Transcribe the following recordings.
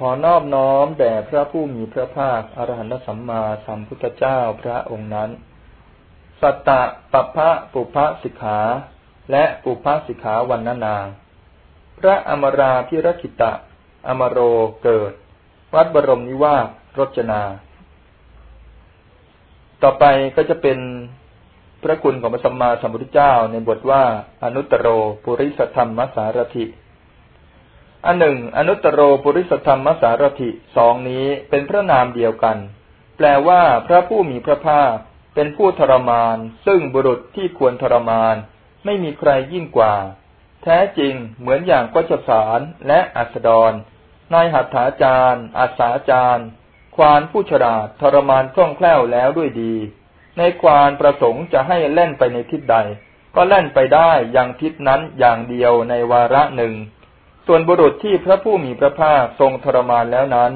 ขอนอบน้อมแด่พระผู้มีพระภาคอรหันตสัมมาสัมพุทธเจ้าพระองค์นั้น สัตตะปัพพะปุพพสิกขา และปุพพสิกขาวันนานาพระอมราพิรคิตะ อมโรเกิด วัดบรมนิวาสรจนา ต่อไปก็จะเป็นพระคุณของพระสัมมาสัมพุทธเจ้าในบทว่าอนุตตรโรปุริสธรรมสารถิ อันหนึ่ง อนุตตรโรปุริสธรรมสารถิสองนี้เป็นพระนามเดียวกัน แปลว่าพระผู้มีพระภาคเป็นผู้ทรมาน ซึ่งบุรุษที่ควรทรมาน ไม่มีใครยิ่งกว่า แท้จริงเหมือนอย่างกัจสารและอัสดรนายหัตถาจารย์อาสาจารย์ควานผู้ฉลาดทรมานคล่องแคล่วแล้วด้วยดี ในควานประสงค์จะให้เล่นไปในทิศใด ก็เล่นไปได้อย่างทิศนั้นอย่างเดียวในวาระหนึ่ง ส่วนบุรุษที่พระผู้มีพระภาคทรงทรมานแล้วนั้น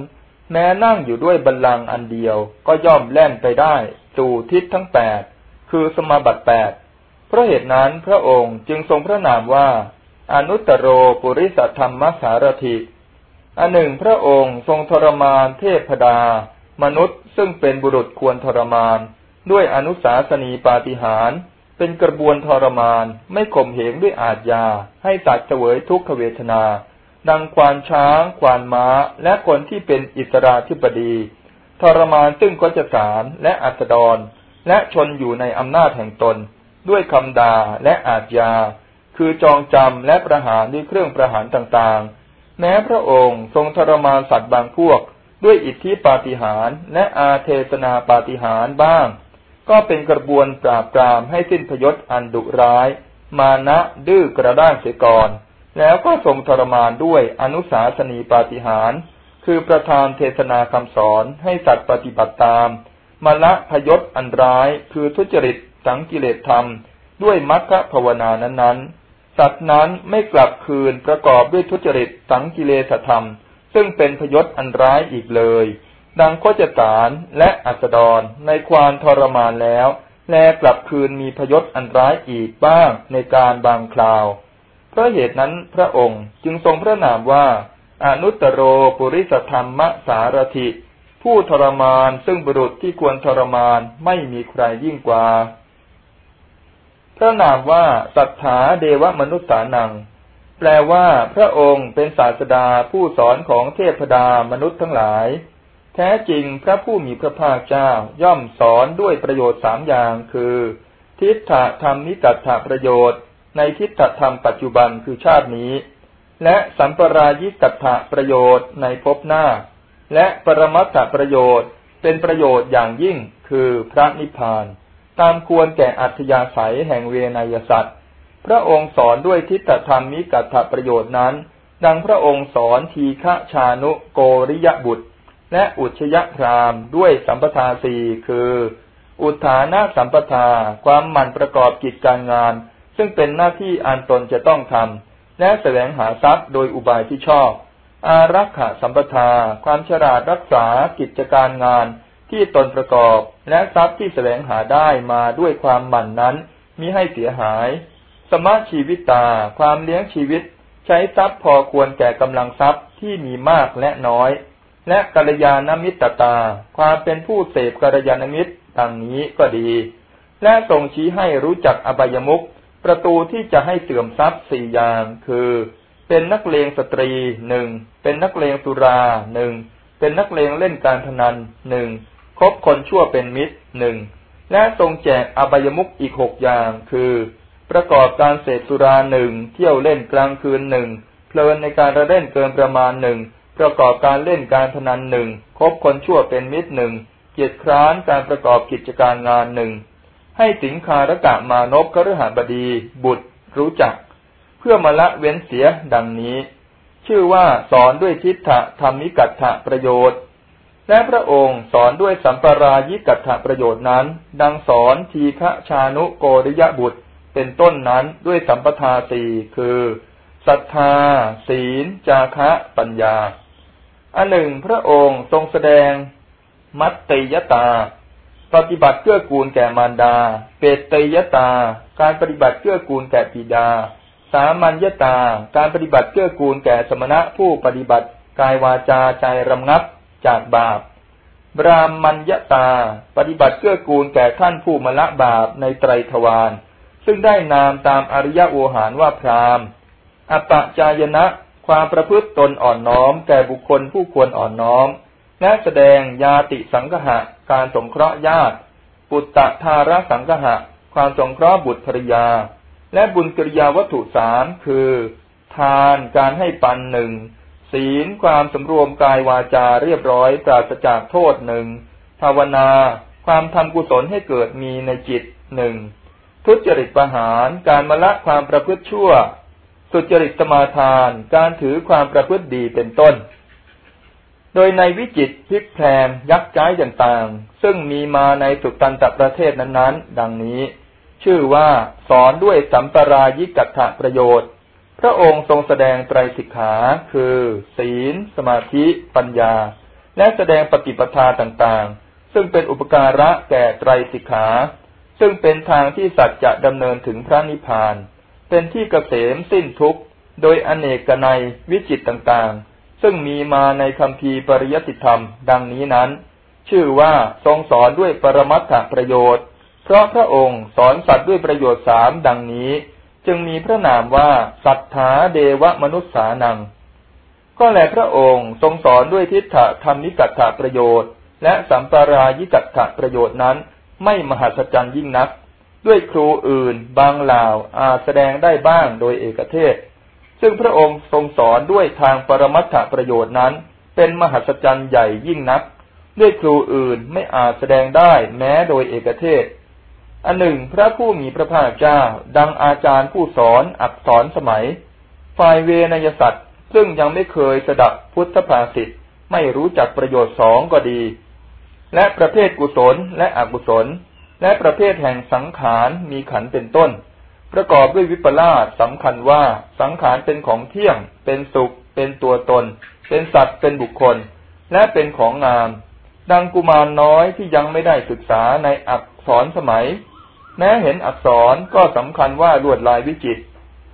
แม้นั่งอยู่ด้วยบัลลังก์อันเดียวก็ย่อมแล่นไปได้สู่ทิศทั้งแปดคือสมาบัติแปดเพราะเหตุนั้นพระองค์จึงทรงพระนามว่า อนุตตโรปุริสธรรมสารถิอันหนึ่งพระองค์ทรงทรมานเทพดา มนุษย์ซึ่งเป็นบุรุษควรทรมาน ด้วยอนุสาสนีปาฏิหาร เป็นกระบวนทรมาน ไม่ข่มเหงด้วยอาจยา ให้ตัดเสวยทุกขเวทนา ดังควานช้าง ควานม้า และคนที่เป็นอิสราธิปดี ทรมานซึ่งก็จะสารและอัสดร และชนอยู่ในอำนาจแห่งตน ด้วยคำดาและอาจยา คือจองจำและประหารด้วยเครื่องประหารต่างๆ แม้พระองค์ทรงทรมานสัตว์บางพวก ด้วยอิทธิปาฏิหาริย์และอาเทศนาปาฏิหาริย์บ้าง ก็เป็นกระบวนปราบปรามให้สิ้นพยศอันดุร้าย มานะดื้อกระด้างเสียก่อน แล้วก็ทรงทรมานด้วยอนุสาสนีปาฏิหาร คือประธานเทศนาคำสอนให้สัตว์ปฏิบัติตาม มาละพยศอันร้าย คือทุจริตสังกิเลสธรรม ด้วยมรรคภาวนานั้นๆ สัตว์นั้นไม่กลับคืนประกอบด้วยทุจริตสังกิเลสธรรม ซึ่งเป็นพยศอันร้ายอีกเลย ดังโคจตารและอัสดรในความทรมานแล้ว แลกลับคืนมีพยศอันร้ายอีกบ้างในการบางคราว เพราะเหตุนั้นพระองค์จึงทรงพระนามว่า อนุตตโรปุริสธรรมสารถิผู้ทรมานซึ่งบุรุษที่ควรทรมานไม่มีใครยิ่งกว่า พระนามว่าสัทธาเดวมนุษสานัง แปลว่าพระองค์เป็นศาสดาผู้สอนของเทพดามนุษย์ทั้งหลาย แท้จริงพระผู้มีพระภาคเจ้าย่อมสอนด้วยประโยชน์สามอย่างคือ ทิฏฐธรรมนิตัตถประโยชน์ ในทิฏฐธรรมปัจจุบันคือชาตินี้ และสัมปรายิตัตถประโยชน์ในภพหน้า และปรมัตถประโยชน์เป็นประโยชน์อย่างยิ่งคือพระนิพพาน ตามควรแก่อัธยาศัยแห่งเวนยสัตว์พระองค์สอนด้วยทิฏฐธรรมมิกัตถประโยชน์นั้น ดังพระองค์สอนทีฆะชานุโกริยบุตร และอุชยพรามด้วยสัมปทาสี่คือ อุทานะสัมปทา ความหมั่นประกอบกิจการงาน ซึ่งเป็นหน้าที่อันตนจะต้องทำและแสวงหาทรัพย์โดยอุบายที่ชอบ อารักขาสัมปทา ความฉลาดรักษากิจการงานที่ตนประกอบ และทรัพย์ที่แสวงหาได้มาด้วยความหมั่นนั้นมิให้เสียหาย สมาชีวิตตาความเลี้ยงชีวิต ใช้ทรัพย์พอควรแก่กำลังทรัพย์ที่มีมากและน้อย และกัลยาณมิตรตา ความเป็นผู้เสพกัลยาณมิตรดังนี้ก็ดี และทรงชี้ให้รู้จักอบายมุกประตูที่จะให้เสื่อมทรัพย์สี่อย่าง คือ เป็นนักเลงสตรีหนึ่งเป็นนักเลงสุราหนึ่งเป็นนักเลงเล่นการพนันหนึ่งคบคนชั่วเป็นมิตรหนึ่งและทรงแจกอบายมุกอีกหกอย่าง คือ ประกอบการเสพสุราหนึ่งเที่ยวเล่นกลางคืนหนึ่งเพลินในการระเล่นเกินประมาณหนึ่ง ประกอบการเล่นการพนันหนึ่งคบคนชั่วเป็นมิตรหนึ่งเกียรติคร้านการประกอบกิจการงานหนึ่งให้สิงคารกะมานพคฤหบดี บุตรรู้จัก เพื่อมาละเว้นเสียดังนี้ ชื่อว่าสอนด้วยทิฏฐธรรมิกัตถะประโยชน์ และพระองค์สอนด้วยสัมปรายิกัตถะประโยชน์นั้น ดังสอนทีฆชานุโกริยบุตรเป็นต้นนั้นด้วยสัมปทาสี่คือ ศรัทธา ศีล จาคะปัญญา อันหนึ่งพระองค์ทรงแสดง มัตติยตา ปฏิบัติเกื้อกูลแก่มารดา เปตตยตา การปฏิบัติเกื้อกูลแก่ปิดา สามัญญตา การปฏิบัติเกื้อกูลแก่สมณะผู้ปฏิบัติกายวาจาใจรำงับจากบาปบรามัญญตา ปฏิบัติเกื้อกูลแก่ท่านผู้มละบาปในไตรทวาร ซึ่งได้นามตามอริยโวหารว่าพราม อปจายนะ ความประพฤติตนอ่อนน้อม แก่บุคคลผู้ควรอ่อนน้อม และแสดงยาติสังหะ การสงเคราะห์ญาติ ปุตตะทาระสังหะ ความสงเคราะห์บุตรภริยา และบุญกิริยาวัตถุสามคือ ทานการให้ปันหนึ่งศีลความสำรวมกายวาจาเรียบร้อยปราศจากโทษหนึ่งภาวนา ความทำกุศลให้เกิดมีในจิตหนึ่งทุจริตประหารการมละความประพฤติชั่ว สุจริตสมาทาน การถือความประพฤติดีเป็นต้น โดยในวิจิตพิกแพลงยักษ์จ้ายต่างๆ ซึ่งมีมาในสุตันตประเทศนั้นๆ ดังนี้ ชื่อว่าสอนด้วยสัมปรายิกัตถประโยชน์ พระองค์ทรงแสดงไตรสิกขาคือ ศีล สมาธิ ปัญญา และแสดงปฏิปทาต่างๆ ซึ่งเป็นอุปการะแก่ไตรสิกขา ซึ่งเป็นทางที่สัตว์จะดำเนินถึงพระนิพพาน เป็นที่เกษมสิ้นทุกข์โดยอเนกนัยวิจิตต่างๆ ซึ่งมีมาในคำพีปริยติธรรม ดังนี้นั้น ชื่อว่าทรงสอนด้วยปรมัตถประโยชน์ เพราะพระองค์สอนสัตว์ด้วยประโยชน์สามดังนี้ จึงมีพระนามว่าสัทธาเดวมนุษสานัง ก็แลพระองค์ทรงสอนด้วยทิฏฐธรรมนิกัตถประโยชน์ และสัมปารายิกัตถประโยชน์นั้น ไม่มหัศจรรย์ยิ่งนัก ด้วยครูอื่นบางเหล่าอาจแสดงได้บ้างโดยเอกเทศ ซึ่งพระองค์ทรงสอนด้วยทางปรมัตถประโยชน์นั้น เป็นมหัศจรรย์ใหญ่ยิ่งนัก ด้วยครูอื่นไม่อาจแสดงได้แม้โดยเอกเทศ อันหนึ่งพระผู้มีพระภาคเจ้า ดังอาจารย์ผู้สอนอักษรสมัย ฝ่ายเวนยสัตว์ซึ่งยังไม่เคยสดับพุทธภาษิตไม่รู้จักประโยชน์สองก็ดี และประเภทกุศลและอกุศล และประเภทแห่งสังขารมีขันเป็นต้น ประกอบด้วยวิปลาสสำคัญว่าสังขารเป็นของเที่ยง เป็นสุข เป็นตัวตน เป็นสัตว์เป็นบุคคล และเป็นของงาม ดังกุมารน้อยที่ยังไม่ได้ศึกษาในอักษรสมัย แม้เห็นอักษรก็สำคัญว่าลวดลายวิจิต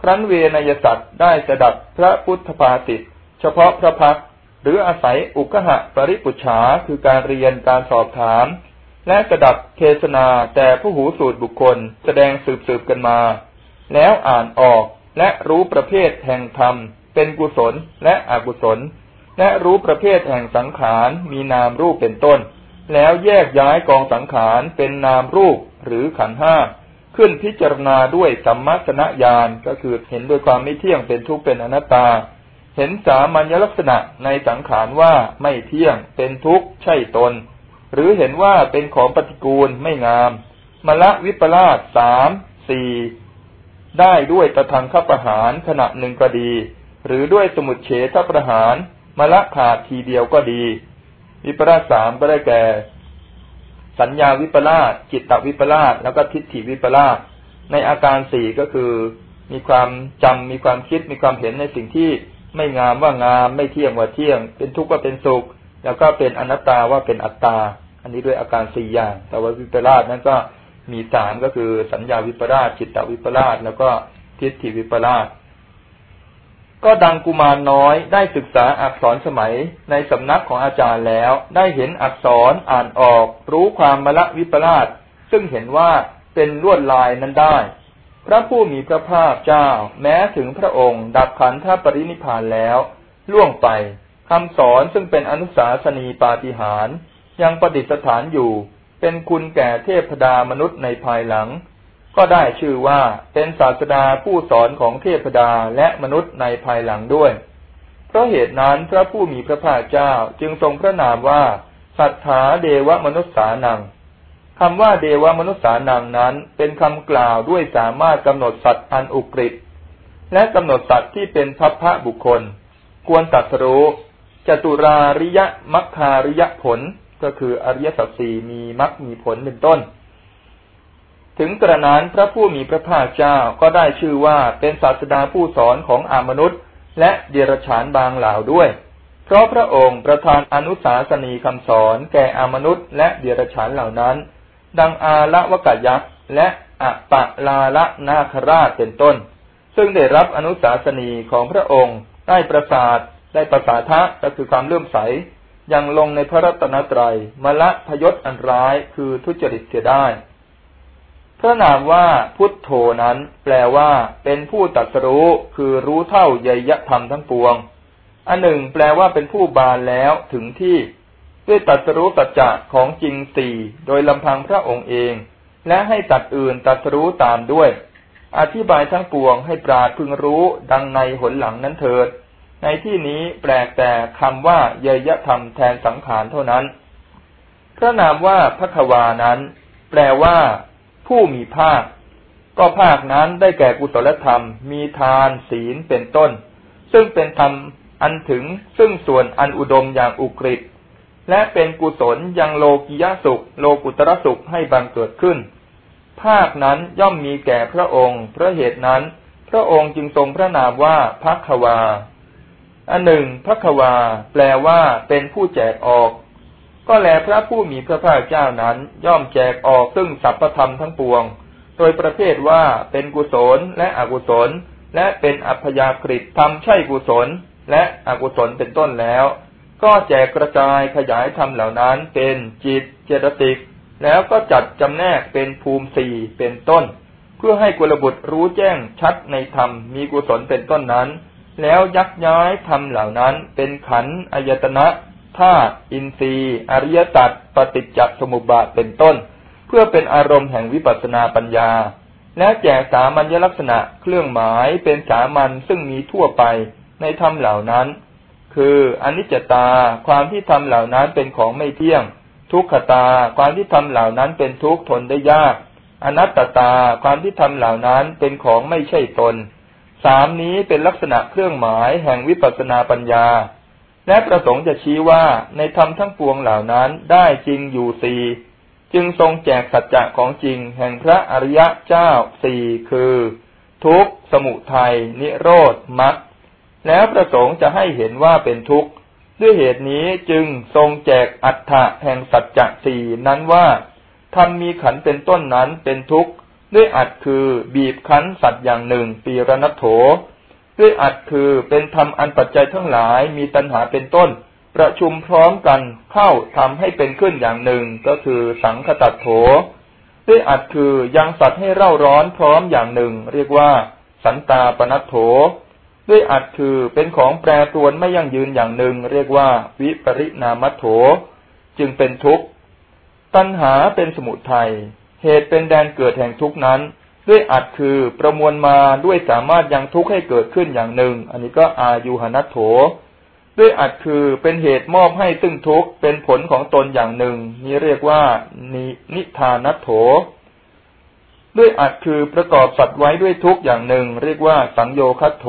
ครั้นเวนยสัตว์ได้สดับพระพุทธภาสิเฉพาะพระพักหรืออาศัยอุกหะปริปุชาคือการเรียนการสอบถาม และสดับเทศนาแต่ผู้หูสูตรบุคคลแสดงสืบสืบกันมา แล้วอ่านออกและรู้ประเภทแห่งธรรม เป็นกุศลและอกุศล และรู้ประเภทแห่งสังขารมีนามรูปเป็นต้น แล้วแยกย้ายกองสังขารเป็นนามรูปหรือขันห้าขึ้นพิจารณาด้วยสัมมาสนญาณก็คือเห็นด้วยความไม่เที่ยงเป็นทุกข์เป็นอนัตตา เห็นสามัญลักษณะในสังขารว่าไม่เที่ยงเป็นทุกข์ใช่ตน หรือเห็นว่าเป็นของปฏิกูลไม่งามมละวิปลาสสามสี่ได้ด้วยตะทังขัประหารขณะหนึ่งก็ดี หรือด้วยสมุดเฉทประหารมละขาดทีเดียวก็ดี วิปลาสสามก็ได้แก่ สัญญาวิปลาสจิตตวิปลาสแล้วก็ทิฏฐิวิปลาสในอาการสี่ก็คือ มีความจำมีความคิดมีความเห็นในสิ่งที่ไม่งามว่างามไม่เที่ยงว่าเที่ยง เป็นทุกข์ว่าเป็นสุข แล้วก็เป็นอนัตตาว่าเป็นอัตตา อันนี้ด้วยอาการสี่อย่างแต่ว่าวิปลาสนั้นก็มีสามก็คือสัญญาวิปลาสจิตตวิปลาสแล้วก็ทิฏฐิวิปลาสก็ดังกุมารน้อยได้ศึกษาอักษรสมัยในสำนักของอาจารย์แล้ว ได้เห็นอักษรอ่านออก รู้ความมละวิปลาสซึ่งเห็นว่าเป็นลวดลายนั้นได้ พระผู้มีพระภาคเจ้า แม้ถึงพระองค์ ดับขันธปรินิพานแล้ว ล่วงไป คำสอนซึ่งเป็นอนุสาสนีปาฏิหารยังประดิษฐานอยู่ เป็นคุณแก่เทพดามนุษย์ในภายหลัง ก็ได้ชื่อว่าเป็นศาสดาผู้สอนของเทพดาและมนุษย์ในภายหลังด้วย เพราะเหตุนั้นพระผู้มีพระภาคเจ้าจึงทรงพระนามว่าสัทธาเดวมนุษสานังคำว่าเดวมนุษสานังนั้น เป็นคำกล่าวด้วยสามารถกำหนดสัตว์อันอุกฤษและกำหนดสัตว์ที่เป็นพัพพะบุคคล ควรตัดรู้ จตุราริยมัคคาริยผลก็คืออริยสัจสี่มีมัคมีผลเป็นต้น ถึงกระนั้นพระผู้มีพระภาคเจ้าก็ได้ชื่อว่าเป็นศาสดาผู้สอนของอามนุษย์ และเดรัจฉานบางเหล่าด้วย เพราะพระองค์ประทานอนุสาสนีคำสอนแก่อามนุษย์ และเดรัจฉานเหล่านั้น ดังอาละวกยักษ์และอะปะลาละนาคราชเป็นต้น ซึ่งได้รับอนุสาสนีของพระองค์ได้ประสาท ได้ประสาทะก็คือความเลื่อมใสยังลงในพระรัตนตรัยมละพยศอันร้ายคือทุจริตเสียได้พระนามว่าพุทโธนั้น แปลว่า เป็นผู้ตัดสู้คือรู้เท่าเยยธรรมทั้งปวง อันหนึ่ง แปลว่าเป็นผู้บานแล้วถึงที่ ด้วยตัดสู้ตัจจะของจริงสี่โดยลำพังพระองค์เอง และให้ตัดอื่นตัดสู้ตามด้วย อธิบายทั้งปวงให้ปราดพึงรู้ดังในหนหลังนั้นเถิด ในที่นี้แปลกแต่คำว่าเยยธรรมแทนสังขารเท่านั้น พระนามว่าพระควานั้น แปลว่า ผู้มีภาค ก็ภาคนั้นได้แก่กุศลธรรม มีทานศีลเป็นต้น ซึ่งเป็นธรรมอันถึงซึ่งส่วนอันอุดมอย่างอุกฤษและเป็นกุศลยังโลกิยสุข โลกุตระสุขให้บังเกิดขึ้น ภาคนั้นย่อมมีแก่พระองค์เพราะเหตุนั้น พระองค์จึงทรงพระนามว่าพักวา อันหนึ่งพักวา แปลว่า เป็นผู้แจกออก ก็แลพระผู้มีพระภาคเจ้านั้น ย่อมแจกออกซึ่งสัพพธรรมทั้งปวง โดยประเภทว่าเป็นกุศลและอกุศล และเป็นอัพยากฤิทำใช่กุศล และอกุศลเป็นต้นแล้ว ก็แจกกระจายขยายธรรมเหล่านั้นเป็นจิตเจตติกแล้วก็จัดจำแนกเป็นภูมิสี่เป็นต้น เพื่อให้กุลบุตรรู้แจ้งชัดในธรรมมีกุศลเป็นต้นนั้น แล้วยักย้ายธรรมเหล่านั้นเป็นขันอายตนะธาตุอินทรีย์อริยสัจปฏิจจสมุปบาทเป็นต้น เพื่อเป็นอารมณ์แห่งวิปัสสนาปัญญา และแจกสามัญลักษณะเครื่องหมายเป็นสามัญซึ่งมีทั่วไปในธรรมเหล่านั้น คืออนิจจตาความที่ธรรมเหล่านั้นเป็นของไม่เที่ยง ทุกขตาความที่ธรรมเหล่านั้นเป็นทุกข์ทนได้ยาก อนัตตตาความที่ธรรมเหล่านั้นเป็นของไม่ใช่ตน สามนี้เป็นลักษณะเครื่องหมายแห่งวิปัสสนาปัญญา และประสงค์จะชี้ว่าในธรรมทั้งปวงเหล่านั้นได้จริงอยู่สี่จึงทรงแจกสัจจะของจริงแห่งพระอริยะเจ้าสี่คือ ทุกข์ สมุทัย นิโรธ มรรค แล้วประสงค์จะให้เห็นว่าเป็นทุกข์ ด้วยเหตุนี้จึงทรงแจกอัฏฐะแห่งสัจจะสี่นั้นว่าธรรมมีขันเป็นต้นนั้นเป็นทุกข์ ด้วยอัดคือบีบคั้นสัตว์อย่างหนึ่งปีรณโถ ด้วยอัดคือเป็นธรรมอันปัจจัยทั้งหลายมีตัณหาเป็นต้น ประชุมพร้อมกันเข้าทำให้เป็นขึ้นอย่างหนึ่งก็คือสังคตัดโถ ด้วยอัดคือยังสัตว์ให้เร่าร้อนพร้อมอย่างหนึ่ง เรียกว่า สันตาปนัตโถ ด้วยอัดคือเป็นของแปรปรวนไม่ยั่งยืนอย่างหนึ่ง เรียกว่า วิปริณามัโถ จึงเป็นทุกข์ ตัณหาเป็นสมุทัย เหตุเป็นแดนเกิดแห่งทุกนั้น ด้วยอัดคือประมวลมาด้วยสามารถยังทุกข์ให้เกิดขึ้นอย่างหนึ่ง อันนี้ก็อายุหนัตโถ ด้วยอัดคือเป็นเหตุมอบให้ซึ่งทุกข์เป็นผลของตนอย่างหนึ่ง นี้เรียกว่านินทานัตโถ ด้วยอัดคือประกอบสัตว์ไว้ด้วยทุกข์อย่างหนึ่ง เรียกว่าสังโยคัตโถ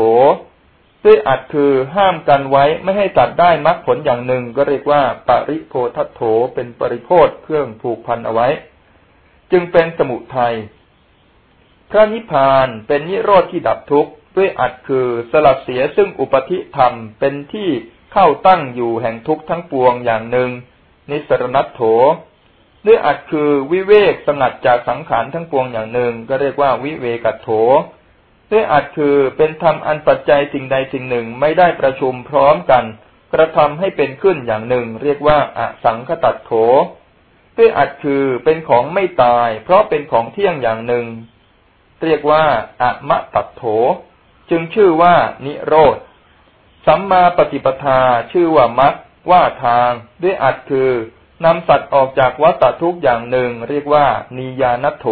ด้วยอัดคือห้ามกันไว้ไม่ให้ตัดได้มรรคผลอย่างหนึ่ง ก็เรียกว่าปริโพทัตโถเป็นปริโพธเครื่องผูกพันเอาไว้ จึงเป็นสมุทัยพระนิพพานเป็นนิโรธที่ดับทุกข์ด้วยอัดคือสลัดเสียซึ่งอุปธิธรรมเป็นที่เข้าตั้งอยู่แห่งทุกข์ทั้งปวงอย่างหนึ่ง นิสรณัตโถด้วยอัดคือวิเวกสงัดจากสังขารทั้งปวงอย่างหนึ่ง ก็เรียกว่าวิเวกัตโถด้วยอัดคือเป็นธรรมอันปัจจัยสิ่งใดสิ่งหนึ่งไม่ได้ประชุมพร้อมกัน กระทำให้เป็นขึ้นอย่างหนึ่ง เรียกว่าอสังคตัดโถ ด้วยอัดคือเป็นของไม่ตาย เพราะเป็นของเที่ยงอย่างหนึ่ง เรียกว่าอะมะตัดโถ จึงชื่อว่านิโรธ สัมมาปฏิปทาชื่อว่ามัดว่าทาง ด้วยอัดคือนำสัตว์ออกจากวัฏทุกอย่างหนึ่ง เรียกว่านิยานัโถ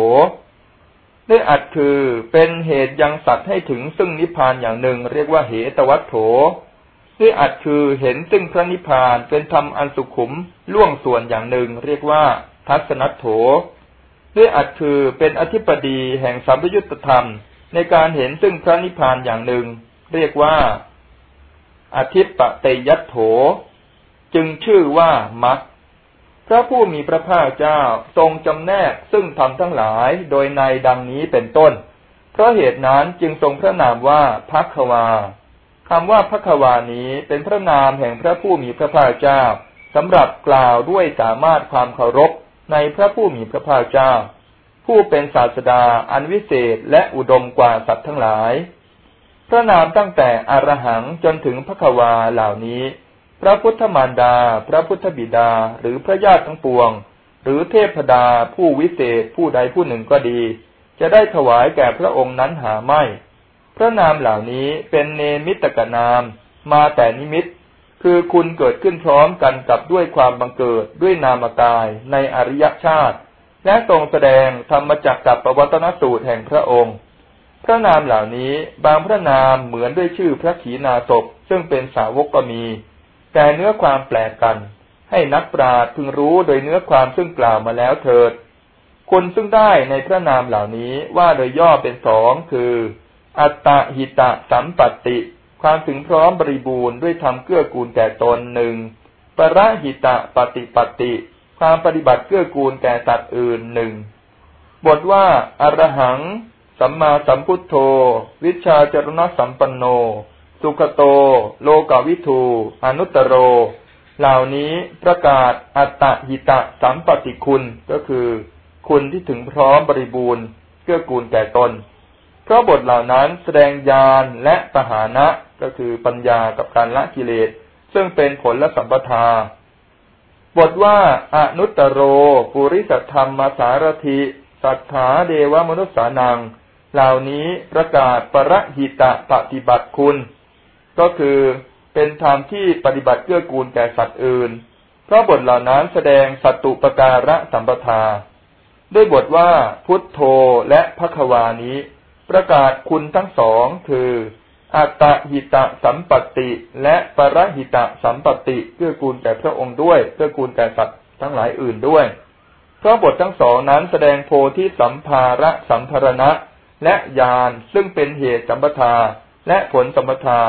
ด้วยอัดคือเป็นเหตุยังสัตว์ให้ถึงซึ่งนิพพานอย่างหนึ่ง เรียกว่าเหตวัตโถ ด้วยอัดคือเห็นซึ่งพระนิพพานเป็นธรรมอันสุขุมล่วงส่วนอย่างหนึ่ง เรียกว่า ทัศนัตโถด้วยอัดคือเป็นอธิปดีแห่งสัมยุตธรรม ในการเห็นซึ่งพระนิพพานอย่างหนึ่ง เรียกว่า อธิปเตยัตโถ จึงชื่อว่ามัคพระผู้มีพระภาคเจ้าทรงจำแนกซึ่งธรรมทั้งหลายโดยในดังนี้เป็นต้น เพราะเหตุนั้นจึงทรงพระนามว่าพักวา คำว่าพักวานี้เป็นพระนามแห่งพระผู้มีพระภาคเจ้าสำหรับกล่าวด้วยสามารถความเคารพในพระผู้มีพระภาคเจ้า ผู้เป็นศาสดาอันวิเศษและอุดมกว่าสัตว์ทั้งหลาย พระนามตั้งแต่อรหังจนถึงพระควาเหล่านี้ พระพุทธมารดา พระพุทธบิดาหรือพระญาติทั้งปวง หรือเทพดาผู้วิเศษผู้ใดผู้หนึ่งก็ดี จะได้ถวายแก่พระองค์นั้นหาไม่ พระนามเหล่านี้เป็นเนมิตกนามมาแต่นิมิต คือคุณเกิดขึ้นพร้อมกันกับด้วยความบังเกิดด้วยนามกายในอริยชาติ และทรงแสดงธรรมจักกับปวัตนสูตรแห่งพระองค์ พระนามเหล่านี้บางพระนามเหมือนด้วยชื่อพระขีณาสพซึ่งเป็นสาวกก็มี แต่เนื้อความแปลกกัน ให้นักปราชญ์พึงรู้โดยเนื้อความซึ่งกล่าวมาแล้วเถิดคนซึ่งได้ในพระนามเหล่านี้ว่าโดยย่อเป็นสองคือ อัตตหิตะสัมปัตติ ความถึงพร้อมบริบูรณ์ด้วยธรรมเกื้อกูลแก่ตนหนึ่งปรหิตะปฏิปติ ความปฏิบัติเกื้อกูลแก่สัตว์อื่นหนึ่งบทว่าอรหัง สัมมาสัมพุทโธ วิชาจรณสัมปันโน สุขโต โลกาวิทู อนุตตโร เหล่านี้ประกาศอัตตหิตะสัมปติคุณก็คือ คุณที่ถึงพร้อมบริบูรณ์เกื้อกูลแก่ตน เพราะบทเหล่านั้นแสดงญาณและปหานะก็คือปัญญากับการละกิเลส ซึ่งเป็นผลและสัมปทา บทว่าอนุตตโร ปุริสธรรมมาสารถิสัทธาเดวมนุษสานัง เหล่านี้ประกาศปรหิตะปฏิบัติคุณ ก็คือเป็นธรรมที่ปฏิบัติเกื้อกูลแก่สัตว์อื่น เพราะบทเหล่านั้นแสดงสัตตุปการะสัมปทา ด้วยบทว่าพุทโธและพระควานี้ ประกาศคุณทั้งสองคืออัตตหิตะสัมปติและปรหิตะสัมปติเกื้อกูลแก่พระองค์ด้วยเกื้อกูลแก่สัตว์ทั้งหลายอื่นด้วยเพราะบททั้งสองนั้นแสดงโพธิสัมภาระสัมภรณะ และญาณซึ่งเป็นเหตุสัมปทา และผลสัมปทา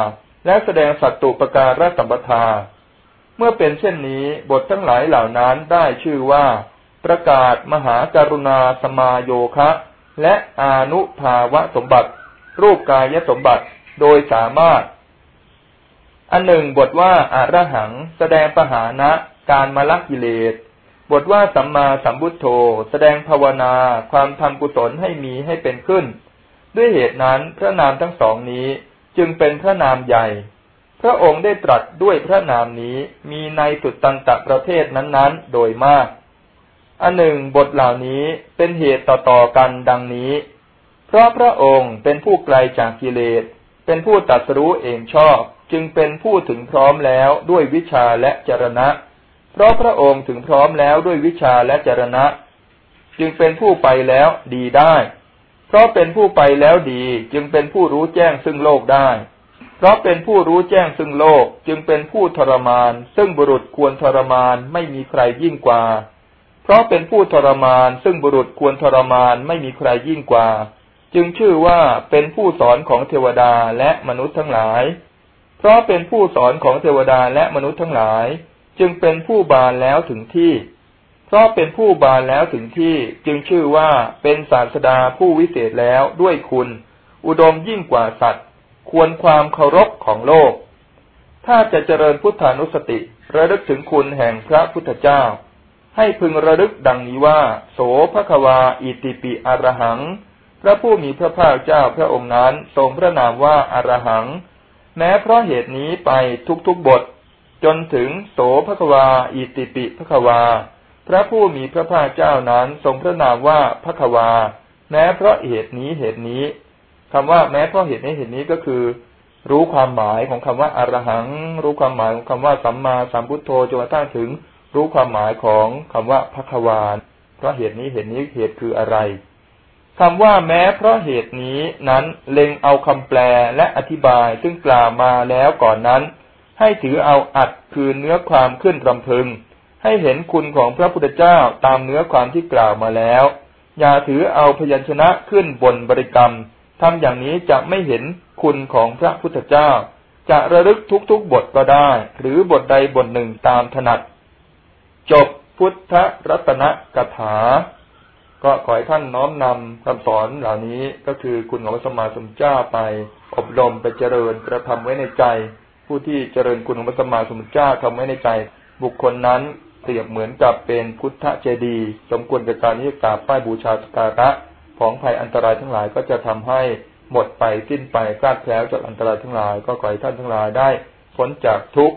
และแสดงสัตตุปการะสัมปทา เมื่อเป็นเช่นนี้บททั้งหลายเหล่านั้นได้ชื่อว่า ประกาศมหาการุณาสมาโยคะ และอานุภาวะสมบัติ รูปกายสมบัติโดยสามารถ อันหนึ่งบทว่าอารหัง แสดงปหานะการมละกิเลส บทว่าสัมมาสัมพุทโธ แสดงภาวนาความทำกุศลให้มีให้เป็นขึ้น ด้วยเหตุนั้นพระนามทั้งสองนี้จึงเป็นพระนามใหญ่ พระองค์ได้ตรัสด้วยพระนามนี้มีในสุดตันตะประเทศนั้นๆ โดยมาก อันหนึ่งบทเหล่านี้เป็นเหตุต่อๆกันดังนี้ เพราะพระองค์เป็นผู้ไกลจากกิเลส เป็นผู้ตัดรู้เองชอบ จึงเป็นผู้ถึงพร้อมแล้วด้วยวิชาและจรณะ เพราะพระองค์ถึงพร้อมแล้วด้วยวิชาและจรณะ จึงเป็นผู้ไปแล้วดีได้ เพราะเป็นผู้ไปแล้วดี จึงเป็นผู้รู้แจ้งซึ่งโลกได้ เพราะเป็นผู้รู้แจ้งซึ่งโลก จึงเป็นผู้ทรมาน ซึ่งบุรุษควรทรมานไม่มีใครยิ่งกว่า เพราะเป็นผู้ทรมานซึ่งบุรุษควรทรมานไม่มีใครยิ่งกว่า จึงชื่อว่าเป็นผู้สอนของเทวดาและมนุษย์ทั้งหลาย เพราะเป็นผู้สอนของเทวดาและมนุษย์ทั้งหลาย จึงเป็นผู้บานแล้วถึงที่ เพราะเป็นผู้บานแล้วถึงที่จึงชื่อว่าเป็นศาสดาผู้วิเศษแล้วด้วยคุณ อุดมยิ่งกว่าสัตว์ ควรความเคารพของโลก ถ้าจะเจริญพุทธานุสติระลึกถึงคุณแห่งพระพุทธเจ้า ให้พึงระลึกดังนี้ว่า โสภควา อิติปิอรหัง พระผู้มีพระภาคเจ้าพระองค์นั้น ทรงพระนามว่าอารหัง แม้เพราะเหตุนี้ไปทุกๆบท จนถึงโสภควา อิติปิภควา พระผู้มีพระภาคเจ้านั้นทรงพระนามว่าภควา แม้เพราะเหตุนี้เหตุนี้คำว่าแม้เพราะเหตุนี้เหตุนี้ก็คือ รู้ความหมายของคำว่าอารหัง รู้ความหมายของคำว่าสัมมาสัมพุทโธจนกระทั่งถึง รู้ความหมายของคำว่าภควานเพราะเหตุนี้เหตุนี้เหตุคืออะไรคำว่าแม้เพราะเหตุนี้นั้นเล็งเอาคำแปลและอธิบายซึ่งกล่าวมาแล้วก่อนนั้น ให้ถือเอาอัดคือเนื้อความขึ้นรำพึง ให้เห็นคุณของพระพุทธเจ้าตามเนื้อความที่กล่าวมาแล้ว อย่าถือเอาพยัญชนะขึ้นบนบริกรรมทำอย่างนี้จะไม่เห็นคุณของพระพุทธเจ้า จะระลึกทุกๆบทก็ได้ หรือบทใดบทหนึ่งตามถนัด จบพุทธรัตนกถา ก็ขอให้ท่านน้อมนำคำสอนเหล่านี้ก็คือคุณของพระสมมาสมเจ้าไป อบรมไปเจริญกระทำไว้ในใจ ผู้ที่เจริญคุณของพระสัมมาสัมพุทธเจ้าทำไว้ในใจ บุคคลนั้นเปรียบเหมือนกับเป็นพุทธเจดีย์สมควรกับการที่จะกราบไหว้บูชาสการะของภัยอันตรายทั้งหลายก็จะทำให้หมดไปสิ้นไปคลาดแคล้วจากอันตรายทั้งหลาย ก็ขอให้ท่านทั้งหลายได้พ้นจากทุกข์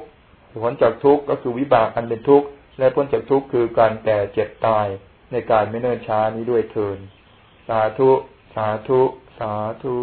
พ้นจากทุกข์ก็คือวิบากอันเป็นทุกข์ และพ้นจากทุกข์คือการแก่เจ็บตายในการไม่เนิ่นช้านี้ด้วยเทิน สาธุ สาธุ สาธุ